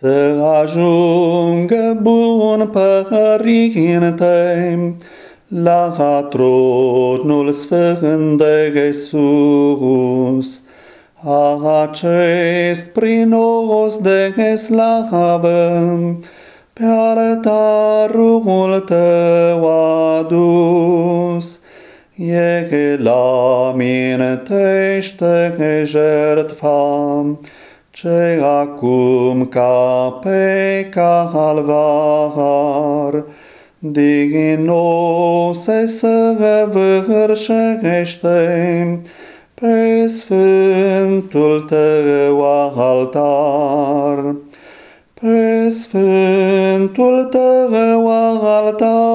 Să ajungă bun părinte la tronul sfânt de Iisus, acest prinos de slavă, pe altarul tău adus, e la mintește jertfa, ce acum ca pe calvar, din nou se săvârșește pe sfântul tău altar. Pe sfântul tău altar.